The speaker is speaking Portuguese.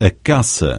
A caça.